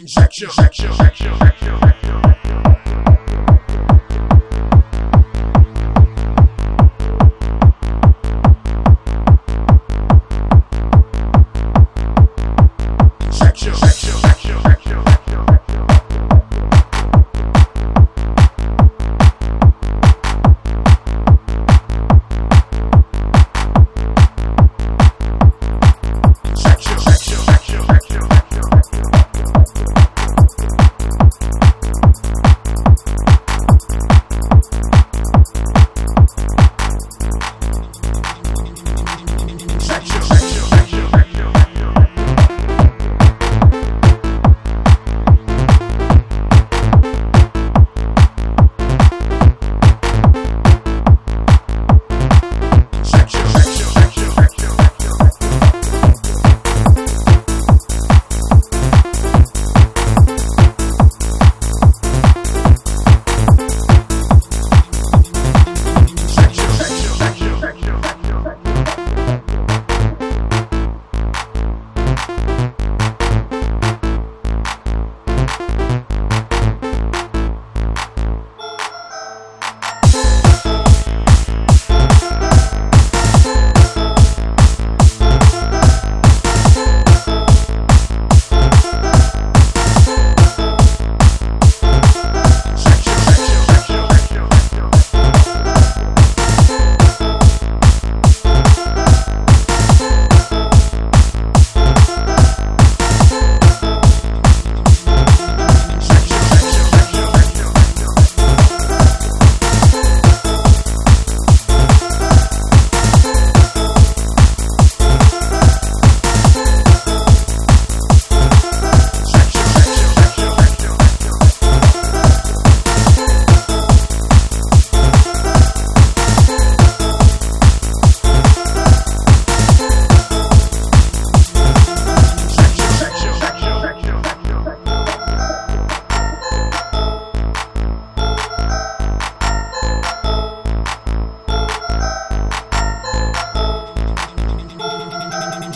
Injection. Injection. Injection. Section,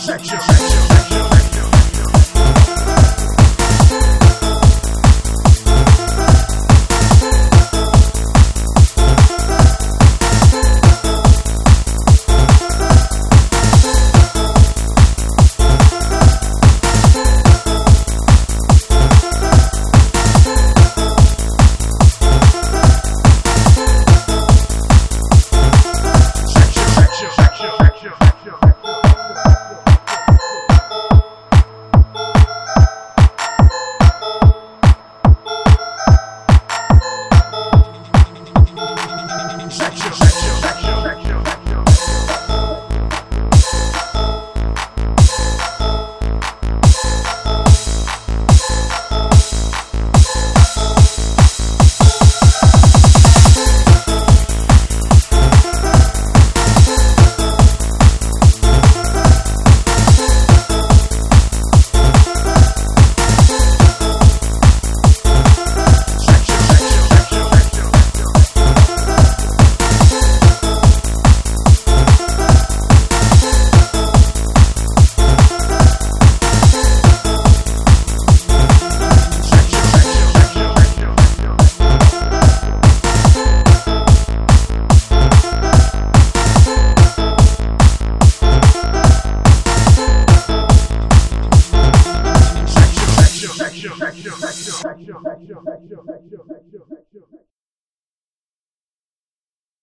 section, section, section, section, section, section.